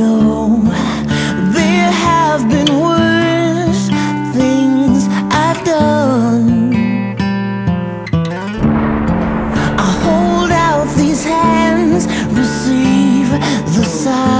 know. There have been worse things I've done. I hold out these hands, receive the sign.